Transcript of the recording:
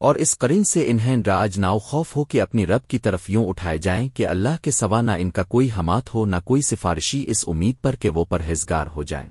اور اس قرین سے انہیں راج ناؤ خوف ہو کہ اپنی رب کی طرف یوں اٹھائے جائیں کہ اللہ کے سوا نہ ان کا کوئی حمات ہو نہ کوئی سفارشی اس امید پر کہ وہ پرہیزگار ہو جائیں۔